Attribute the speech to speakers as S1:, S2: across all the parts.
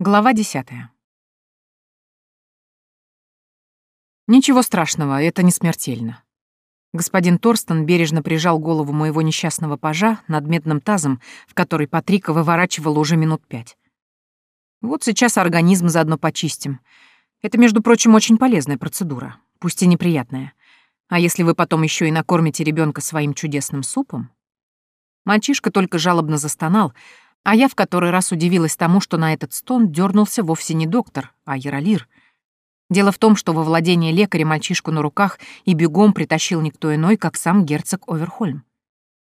S1: Глава десятая. Ничего страшного, это не смертельно. Господин Торстон бережно прижал голову моего несчастного пажа над медным тазом, в который Патрика выворачивала уже минут пять. Вот сейчас организм заодно почистим. Это, между прочим, очень полезная процедура, пусть и неприятная. А если вы потом еще и накормите ребенка своим чудесным супом? Мальчишка только жалобно застонал, а я в который раз удивилась тому, что на этот стон дернулся вовсе не доктор, а Яролир. Дело в том, что во владение лекаря мальчишку на руках и бегом притащил никто иной, как сам герцог Оверхольм.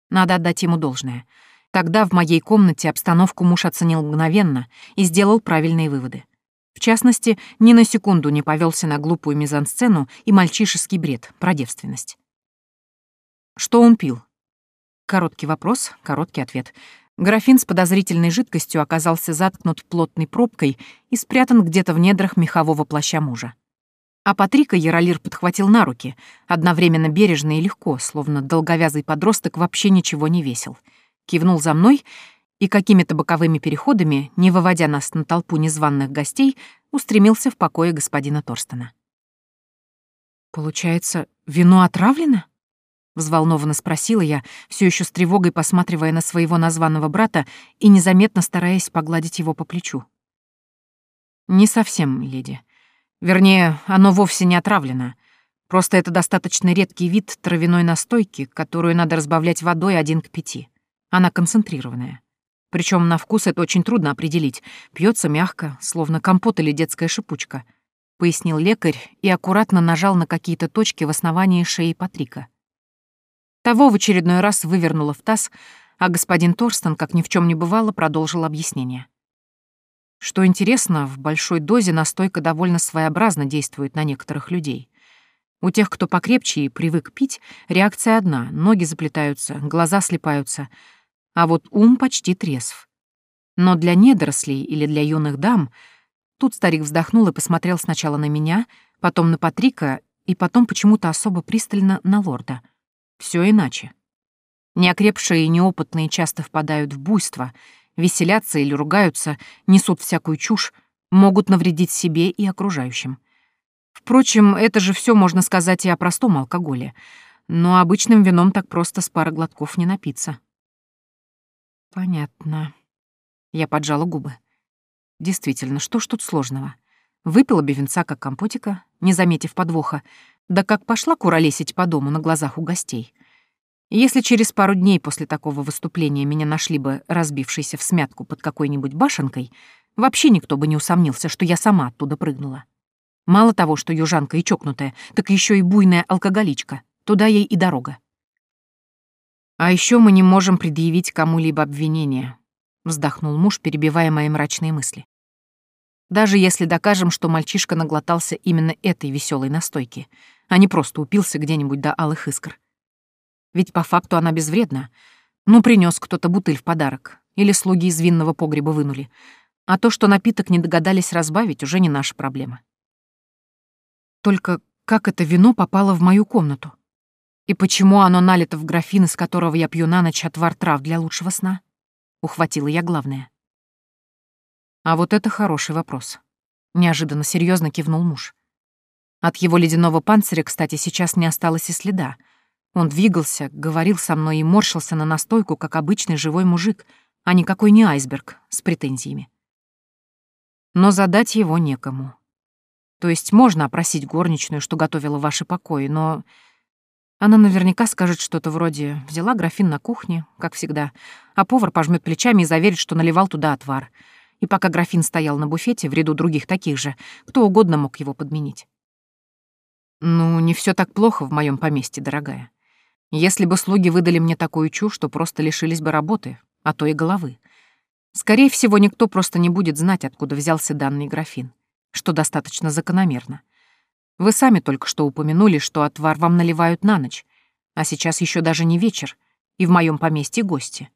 S1: Надо отдать ему должное. Тогда в моей комнате обстановку муж оценил мгновенно и сделал правильные выводы. В частности, ни на секунду не повелся на глупую мизансцену и мальчишеский бред про девственность. Что он пил? Короткий вопрос, короткий ответ — Графин с подозрительной жидкостью оказался заткнут плотной пробкой и спрятан где-то в недрах мехового плаща мужа. А Патрика Яролир подхватил на руки, одновременно бережно и легко, словно долговязый подросток вообще ничего не весил. Кивнул за мной и какими-то боковыми переходами, не выводя нас на толпу незваных гостей, устремился в покое господина Торстона. «Получается, вино отравлено?» Взволнованно спросила я, все еще с тревогой посматривая на своего названного брата и незаметно стараясь погладить его по плечу. «Не совсем, леди. Вернее, оно вовсе не отравлено. Просто это достаточно редкий вид травяной настойки, которую надо разбавлять водой один к пяти. Она концентрированная. Причем на вкус это очень трудно определить. Пьется мягко, словно компот или детская шипучка», — пояснил лекарь и аккуратно нажал на какие-то точки в основании шеи Патрика. Того в очередной раз вывернуло в таз, а господин Торстон, как ни в чем не бывало, продолжил объяснение. Что интересно, в большой дозе настойка довольно своеобразно действует на некоторых людей. У тех, кто покрепче и привык пить, реакция одна — ноги заплетаются, глаза слепаются, а вот ум почти трезв. Но для недорослей или для юных дам Тут старик вздохнул и посмотрел сначала на меня, потом на Патрика и потом почему-то особо пристально на лорда — все иначе. Неокрепшие и неопытные часто впадают в буйство, веселятся или ругаются, несут всякую чушь, могут навредить себе и окружающим. Впрочем, это же все можно сказать и о простом алкоголе, но обычным вином так просто с пары глотков не напиться. Понятно. Я поджала губы. Действительно, что ж тут сложного? Выпила бы винца как компотика, не заметив подвоха, да как пошла куролесить по дому на глазах у гостей. Если через пару дней после такого выступления меня нашли бы разбившейся в смятку под какой-нибудь башенкой, вообще никто бы не усомнился, что я сама оттуда прыгнула. Мало того, что южанка и чокнутая, так еще и буйная алкоголичка. Туда ей и дорога. А еще мы не можем предъявить кому-либо обвинение, вздохнул муж, перебивая мои мрачные мысли. Даже если докажем, что мальчишка наглотался именно этой веселой настойки, а не просто упился где-нибудь до алых искр. Ведь по факту она безвредна. Ну, принес кто-то бутыль в подарок, или слуги из винного погреба вынули. А то, что напиток не догадались разбавить, уже не наша проблема. Только как это вино попало в мою комнату? И почему оно налито в графин, из которого я пью на ночь отвар трав для лучшего сна? Ухватила я главное. А вот это хороший вопрос. Неожиданно серьезно кивнул муж. От его ледяного панциря, кстати, сейчас не осталось и следа. Он двигался, говорил со мной и морщился на настойку, как обычный живой мужик, а никакой не айсберг с претензиями. Но задать его некому. То есть можно опросить горничную, что готовила ваши покои, но... Она наверняка скажет что-то вроде «взяла графин на кухне, как всегда», а повар пожмет плечами и заверит, что наливал туда отвар — и пока графин стоял на буфете в ряду других таких же, кто угодно мог его подменить. Ну, не все так плохо в моем поместье, дорогая. Если бы слуги выдали мне такую чушь, то просто лишились бы работы, а то и головы. Скорее всего, никто просто не будет знать, откуда взялся данный графин, что достаточно закономерно. Вы сами только что упомянули, что отвар вам наливают на ночь, а сейчас еще даже не вечер, и в моем поместье гости.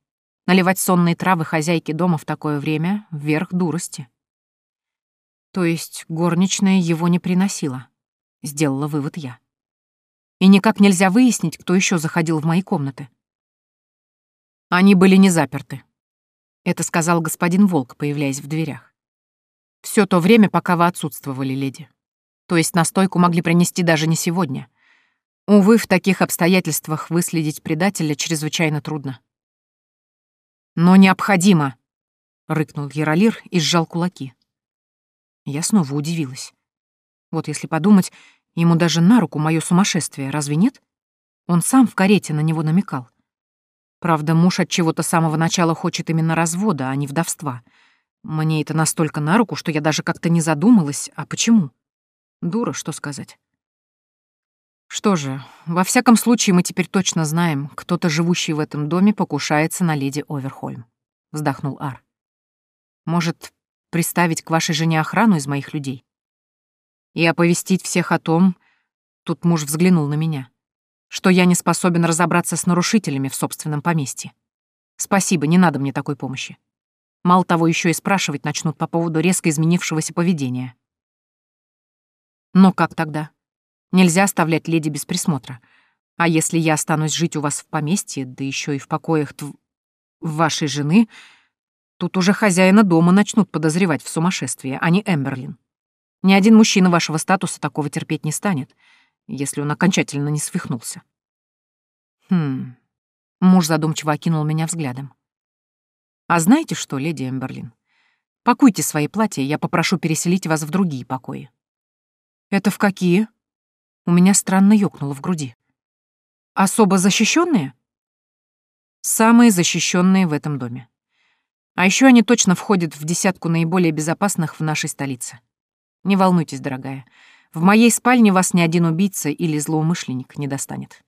S1: Наливать сонные травы хозяйки дома в такое время — вверх дурости. То есть горничная его не приносила, — сделала вывод я. И никак нельзя выяснить, кто еще заходил в мои комнаты. Они были не заперты. Это сказал господин Волк, появляясь в дверях. Все то время, пока вы отсутствовали, леди. То есть настойку могли принести даже не сегодня. Увы, в таких обстоятельствах выследить предателя чрезвычайно трудно. «Но необходимо!» — рыкнул Яролир и сжал кулаки. Я снова удивилась. Вот если подумать, ему даже на руку мое сумасшествие, разве нет? Он сам в карете на него намекал. Правда, муж от чего-то самого начала хочет именно развода, а не вдовства. Мне это настолько на руку, что я даже как-то не задумалась, а почему? Дура, что сказать. Что же, во всяком случае мы теперь точно знаем, кто-то, живущий в этом доме, покушается на леди Оверхольм. Вздохнул Ар. Может, приставить к вашей жене охрану из моих людей? И оповестить всех о том, тут муж взглянул на меня, что я не способен разобраться с нарушителями в собственном поместье. Спасибо, не надо мне такой помощи. Мало того, еще и спрашивать начнут по поводу резко изменившегося поведения. Но как тогда? Нельзя оставлять леди без присмотра. А если я останусь жить у вас в поместье, да еще и в покоях тв... вашей жены, тут уже хозяина дома начнут подозревать в сумасшествии, а не Эмберлин. Ни один мужчина вашего статуса такого терпеть не станет, если он окончательно не свихнулся. Хм. Муж задумчиво окинул меня взглядом. А знаете что, леди Эмберлин? Пакуйте свои платья, я попрошу переселить вас в другие покои. Это в какие? У меня странно ёкнуло в груди. Особо защищенные? Самые защищенные в этом доме. А еще они точно входят в десятку наиболее безопасных в нашей столице. Не волнуйтесь, дорогая. В моей спальне вас ни один убийца или злоумышленник не достанет.